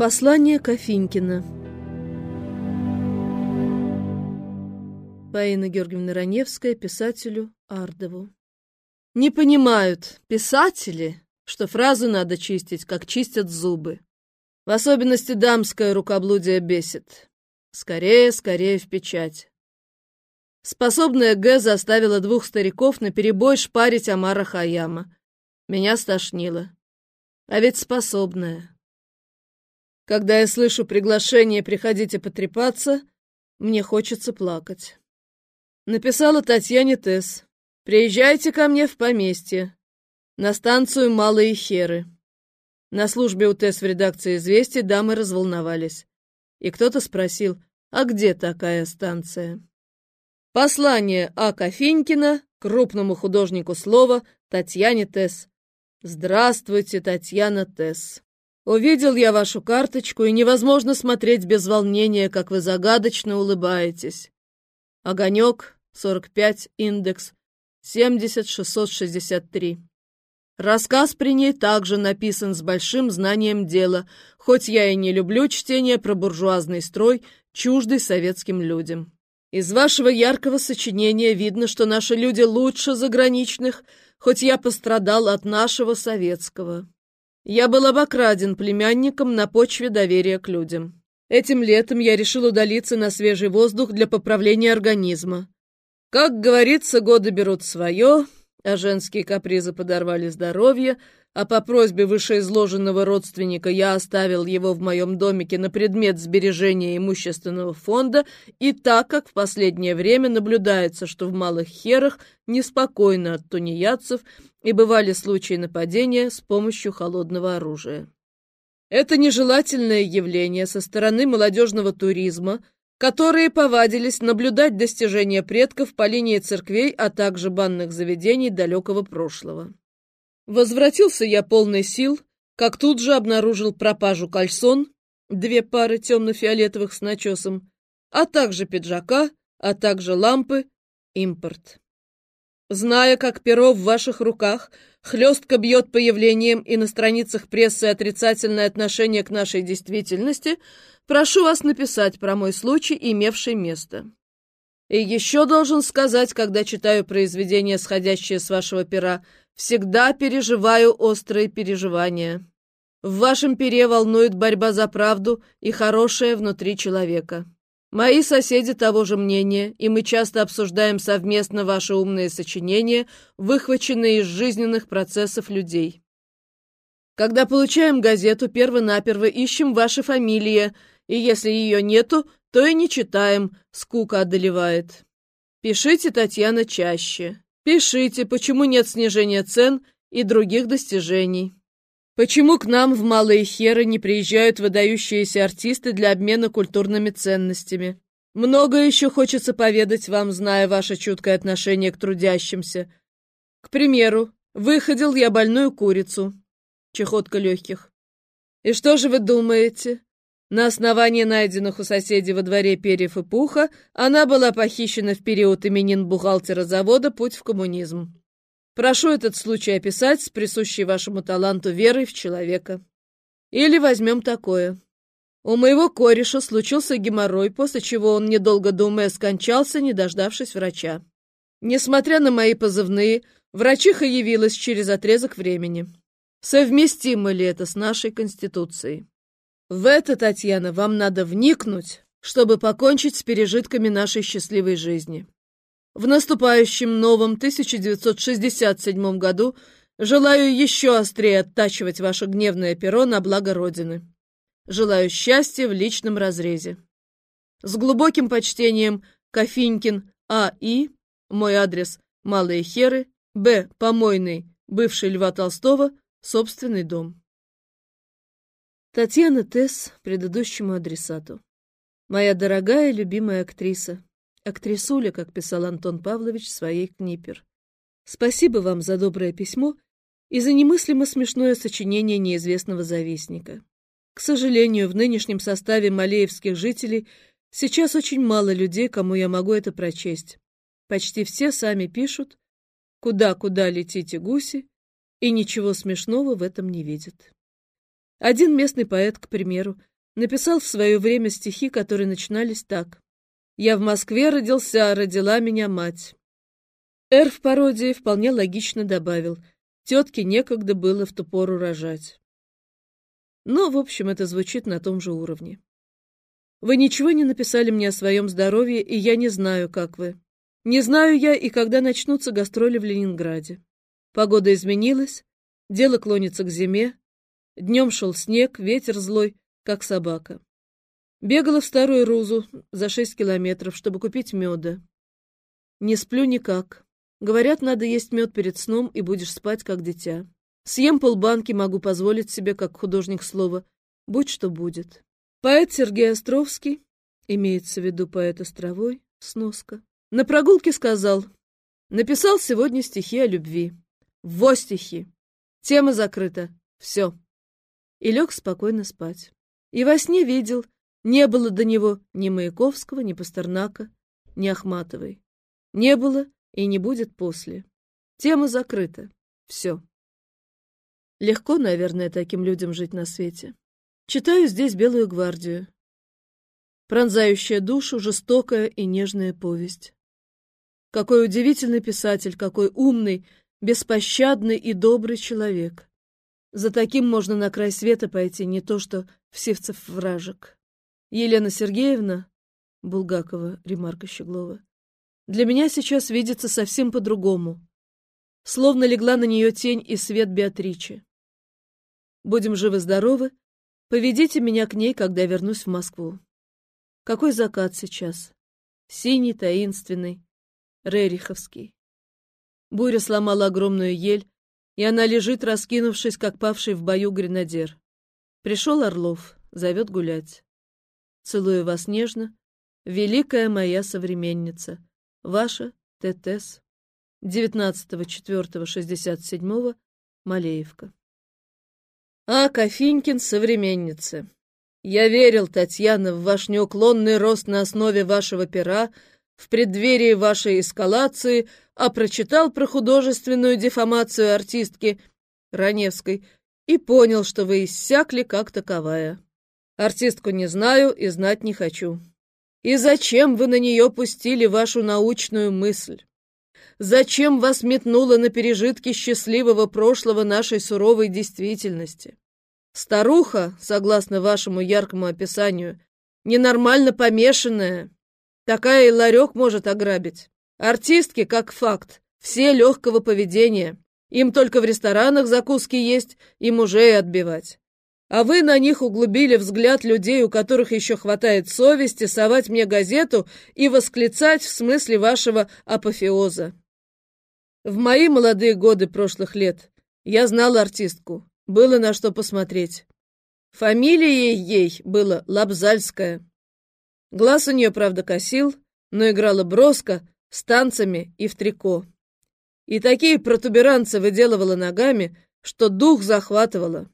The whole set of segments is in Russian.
Послание Кофинькина Фаина Георгиевна Раневская писателю Ардову Не понимают писатели, что фразу надо чистить, как чистят зубы. В особенности дамское рукоблудие бесит. Скорее, скорее в печать. Способная Г заставила двух стариков наперебой шпарить Амара Хаяма. Меня стошнило. А ведь способная. Когда я слышу приглашение «приходите потрепаться», мне хочется плакать. Написала Татьяне Тесс. «Приезжайте ко мне в поместье, на станцию Малые Херы». На службе у Тесс в редакции «Известий» дамы разволновались. И кто-то спросил, а где такая станция? Послание А. Кофинькина крупному художнику слова Татьяне Тесс. Здравствуйте, Татьяна Тесс. Увидел я вашу карточку, и невозможно смотреть без волнения, как вы загадочно улыбаетесь. Огонек, 45, индекс, 70663. Рассказ при ней также написан с большим знанием дела, хоть я и не люблю чтение про буржуазный строй, чуждый советским людям. Из вашего яркого сочинения видно, что наши люди лучше заграничных, хоть я пострадал от нашего советского. Я был обокраден племянником на почве доверия к людям. Этим летом я решил удалиться на свежий воздух для поправления организма. Как говорится, годы берут свое, а женские капризы подорвали здоровье, а по просьбе вышеизложенного родственника я оставил его в моем домике на предмет сбережения имущественного фонда, и так как в последнее время наблюдается, что в Малых Херах неспокойно от тунеядцев и бывали случаи нападения с помощью холодного оружия. Это нежелательное явление со стороны молодежного туризма, которые повадились наблюдать достижения предков по линии церквей, а также банных заведений далекого прошлого. Возвратился я полный сил, как тут же обнаружил пропажу кальсон, две пары темно-фиолетовых с начесом, а также пиджака, а также лампы, импорт. Зная, как перо в ваших руках хлестко бьет по явлениям и на страницах прессы отрицательное отношение к нашей действительности, прошу вас написать про мой случай, имевший место. И еще должен сказать, когда читаю произведения, сходящие с вашего пера, всегда переживаю острые переживания. В вашем пере волнует борьба за правду и хорошее внутри человека. Мои соседи того же мнения, и мы часто обсуждаем совместно ваши умные сочинения, выхваченные из жизненных процессов людей. Когда получаем газету, перво-наперво ищем ваши фамилии, и если ее нету, то и не читаем, скука одолевает. Пишите, Татьяна, чаще. Пишите, почему нет снижения цен и других достижений. Почему к нам в Малые Херы не приезжают выдающиеся артисты для обмена культурными ценностями? Много еще хочется поведать вам, зная ваше чуткое отношение к трудящимся. К примеру, выходил я больную курицу. Чехотка легких. И что же вы думаете? На основании найденных у соседей во дворе перьев и пуха она была похищена в период именин бухгалтера завода «Путь в коммунизм». Прошу этот случай описать с присущей вашему таланту верой в человека. Или возьмем такое. У моего кореша случился геморрой, после чего он, недолго думая, скончался, не дождавшись врача. Несмотря на мои позывные, врачиха явилась через отрезок времени. Совместимо ли это с нашей Конституцией? В это, Татьяна, вам надо вникнуть, чтобы покончить с пережитками нашей счастливой жизни. В наступающем новом 1967 году желаю еще острее оттачивать ваше гневное перо на благо Родины. Желаю счастья в личном разрезе. С глубоким почтением Кофинькин А.И. Мой адрес Малые Херы, Б. Помойный, бывший Льва Толстого, собственный дом. Татьяна Тесс предыдущему адресату. Моя дорогая любимая актриса, актрисуля, как писал Антон Павлович в своей книпер. Спасибо вам за доброе письмо и за немыслимо смешное сочинение неизвестного завистника. К сожалению, в нынешнем составе малеевских жителей сейчас очень мало людей, кому я могу это прочесть. Почти все сами пишут «Куда-куда летите гуси?» и ничего смешного в этом не видят. Один местный поэт, к примеру, написал в свое время стихи, которые начинались так. «Я в Москве родился, родила меня мать». Эр в пародии вполне логично добавил. Тетке некогда было в ту пору рожать. Но, в общем, это звучит на том же уровне. Вы ничего не написали мне о своем здоровье, и я не знаю, как вы. Не знаю я и когда начнутся гастроли в Ленинграде. Погода изменилась, дело клонится к зиме. Днем шел снег, ветер злой, как собака. Бегала в старую Рузу за шесть километров, чтобы купить меда. Не сплю никак. Говорят, надо есть мед перед сном, и будешь спать, как дитя. Съем полбанки, могу позволить себе, как художник слова. Будь что будет. Поэт Сергей Островский, имеется в виду поэт Островой, сноска, на прогулке сказал, написал сегодня стихи о любви. Во стихи. Тема закрыта. Все. И лег спокойно спать. И во сне видел, не было до него ни Маяковского, ни Пастернака, ни Ахматовой. Не было и не будет после. Тема закрыта. Все. Легко, наверное, таким людям жить на свете. Читаю здесь «Белую гвардию». Пронзающая душу, жестокая и нежная повесть. Какой удивительный писатель, какой умный, беспощадный и добрый человек. За таким можно на край света пойти, не то что в Севцев вражек. Елена Сергеевна, Булгакова, ремарка Щеглова, для меня сейчас видится совсем по-другому. Словно легла на нее тень и свет Беатричи. Будем живы-здоровы, Поведите меня к ней, когда вернусь в Москву. Какой закат сейчас? Синий, таинственный, рериховский. Буря сломала огромную ель, и она лежит, раскинувшись, как павший в бою гренадер. Пришел Орлов, зовет гулять. Целую вас нежно, великая моя современница, ваша ТТС. 19.04.67 Малеевка. А, Кофинькин, современницы. Я верил, Татьяна, в ваш неуклонный рост на основе вашего пера, в преддверии вашей эскалации, а прочитал про художественную дефамацию артистки Раневской и понял, что вы иссякли как таковая. Артистку не знаю и знать не хочу. И зачем вы на нее пустили вашу научную мысль? Зачем вас метнуло на пережитки счастливого прошлого нашей суровой действительности? Старуха, согласно вашему яркому описанию, ненормально помешанная. Такая и ларек может ограбить. Артистки, как факт, все легкого поведения. Им только в ресторанах закуски есть и мужей отбивать. А вы на них углубили взгляд людей, у которых еще хватает совести совать мне газету и восклицать в смысле вашего апофеоза. В мои молодые годы прошлых лет я знал артистку, было на что посмотреть. Фамилией ей было Лабзальская. Глаз у нее, правда, косил, но играла броско, с танцами и в трико. И такие протуберанцы выделывала ногами, что дух захватывало.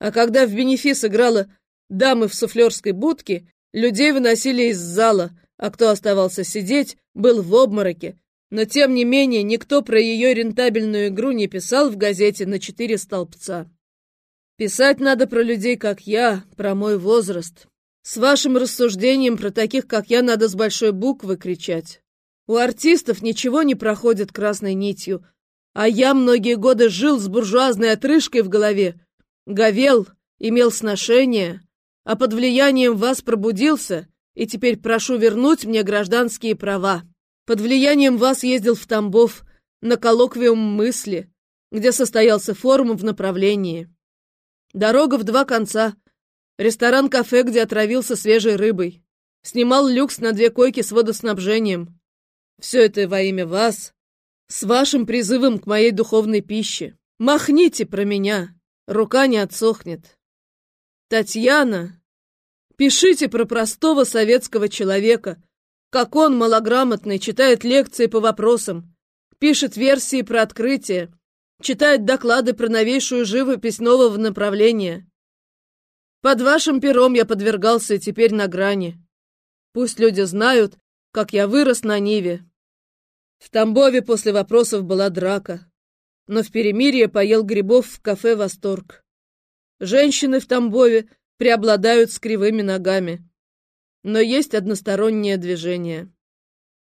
А когда в бенефис играла дамы в суфлерской будке, людей выносили из зала, а кто оставался сидеть, был в обмороке, но, тем не менее, никто про ее рентабельную игру не писал в газете на четыре столбца. Писать надо про людей, как я, про мой возраст. С вашим рассуждением про таких, как я, надо с большой буквы кричать. У артистов ничего не проходит красной нитью, а я многие годы жил с буржуазной отрыжкой в голове, говел, имел сношение, а под влиянием вас пробудился, и теперь прошу вернуть мне гражданские права. Под влиянием вас ездил в Тамбов на коллоквиум мысли, где состоялся форум в направлении. Дорога в два конца. Ресторан-кафе, где отравился свежей рыбой. Снимал люкс на две койки с водоснабжением. Все это во имя вас, с вашим призывом к моей духовной пище. Махните про меня, рука не отсохнет. Татьяна, пишите про простого советского человека, как он, малограмотный, читает лекции по вопросам, пишет версии про открытие, читает доклады про новейшую живопись нового направления. Под вашим пером я подвергался и теперь на грани. Пусть люди знают, как я вырос на Ниве. В Тамбове после вопросов была драка, но в перемирие поел грибов в кафе «Восторг». Женщины в Тамбове преобладают с кривыми ногами. Но есть одностороннее движение.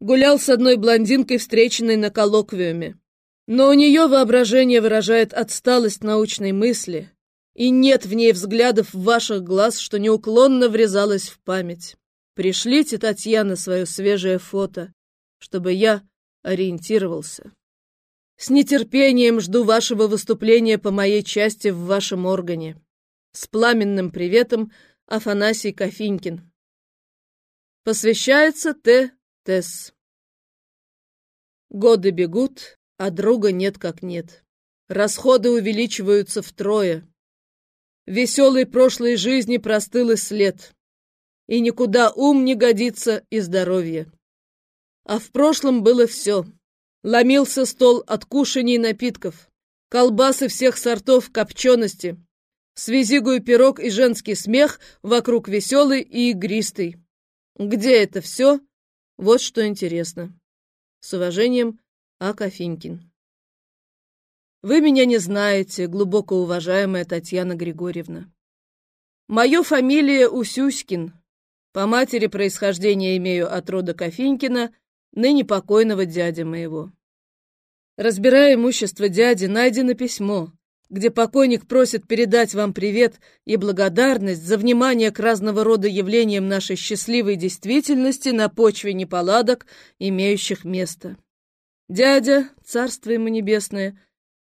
Гулял с одной блондинкой, встреченной на коллоквиуме. Но у нее воображение выражает отсталость научной мысли, и нет в ней взглядов ваших глаз, что неуклонно врезалось в память. Пришлите, Татьяна, свое свежее фото, чтобы я ориентировался. С нетерпением жду вашего выступления по моей части в вашем органе. С пламенным приветом, Афанасий Кофинькин. Посвящается Т. Тесс. Годы бегут, а друга нет как нет. Расходы увеличиваются втрое. Веселой прошлой жизни простыл и след. И никуда ум не годится и здоровье. А в прошлом было все. Ломился стол от кушаний и напитков, колбасы всех сортов копчености, свизигую пирог и женский смех вокруг веселый и игристый. Где это все? Вот что интересно. С уважением, А. Вы меня не знаете, глубоко уважаемая Татьяна Григорьевна. Мое фамилия Усюськин. По матери происхождение имею от рода Кофинькина, ныне покойного дяди моего. Разбирая имущество дяди, найдено письмо, где покойник просит передать вам привет и благодарность за внимание к разного рода явлениям нашей счастливой действительности на почве неполадок, имеющих место. Дядя, царство ему небесное,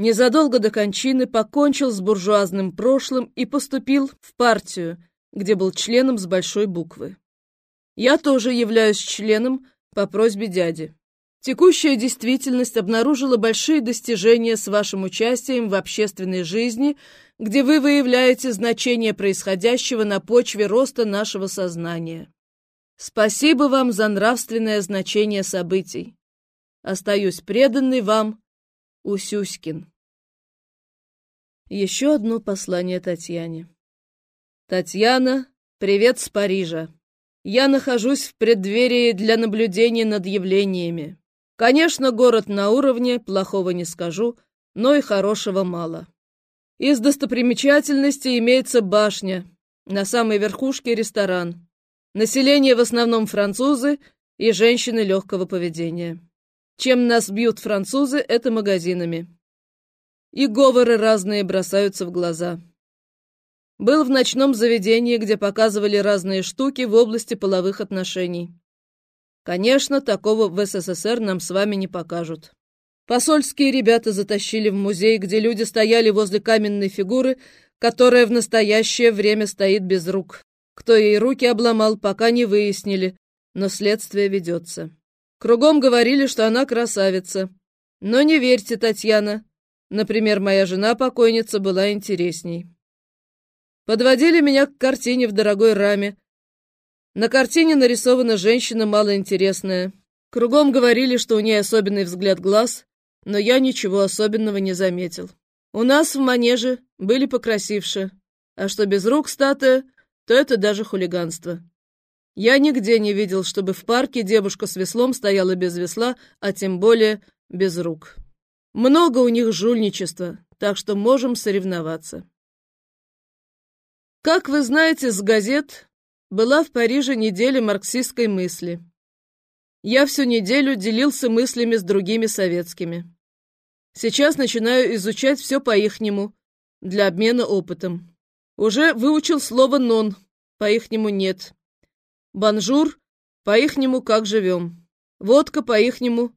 незадолго до кончины покончил с буржуазным прошлым и поступил в партию, где был членом с большой буквы. Я тоже являюсь членом по просьбе дяди. Текущая действительность обнаружила большие достижения с вашим участием в общественной жизни, где вы выявляете значение происходящего на почве роста нашего сознания. Спасибо вам за нравственное значение событий. Остаюсь преданный вам, Усюськин. Еще одно послание Татьяне. Татьяна, привет с Парижа. Я нахожусь в преддверии для наблюдения над явлениями. Конечно, город на уровне, плохого не скажу, но и хорошего мало. Из достопримечательностей имеется башня, на самой верхушке ресторан. Население в основном французы и женщины легкого поведения. Чем нас бьют французы, это магазинами. И говоры разные бросаются в глаза. Был в ночном заведении, где показывали разные штуки в области половых отношений. Конечно, такого в СССР нам с вами не покажут. Посольские ребята затащили в музей, где люди стояли возле каменной фигуры, которая в настоящее время стоит без рук. Кто ей руки обломал, пока не выяснили, но следствие ведется. Кругом говорили, что она красавица. Но не верьте, Татьяна. Например, моя жена-покойница была интересней. Подводили меня к картине в дорогой раме. На картине нарисована женщина малоинтересная. Кругом говорили, что у нее особенный взгляд глаз, но я ничего особенного не заметил. У нас в манеже были покрасивше, а что без рук статуя, то это даже хулиганство. Я нигде не видел, чтобы в парке девушка с веслом стояла без весла, а тем более без рук. Много у них жульничества, так что можем соревноваться. Как вы знаете с газет, была в Париже неделя марксистской мысли. Я всю неделю делился мыслями с другими советскими. Сейчас начинаю изучать все по-ихнему, для обмена опытом. Уже выучил слово «нон», по-ихнему «нет». Бонжур, по-ихнему «как живем». Водка, по-ихнему,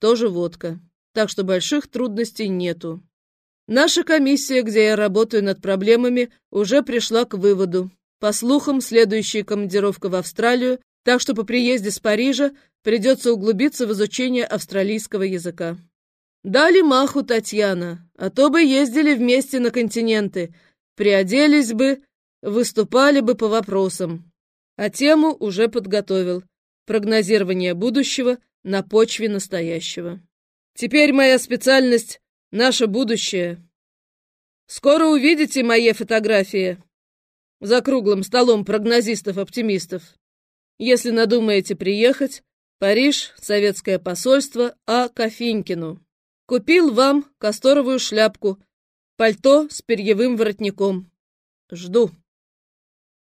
тоже водка. Так что больших трудностей нету. Наша комиссия, где я работаю над проблемами, уже пришла к выводу. По слухам, следующая командировка в Австралию, так что по приезде с Парижа придется углубиться в изучение австралийского языка. Дали маху, Татьяна, а то бы ездили вместе на континенты, приоделись бы, выступали бы по вопросам. А тему уже подготовил. Прогнозирование будущего на почве настоящего. Теперь моя специальность Наше будущее. Скоро увидите мои фотографии за круглым столом прогнозистов-оптимистов. Если надумаете приехать, Париж, советское посольство А. Кофинькину. Купил вам касторовую шляпку, пальто с перьевым воротником. Жду.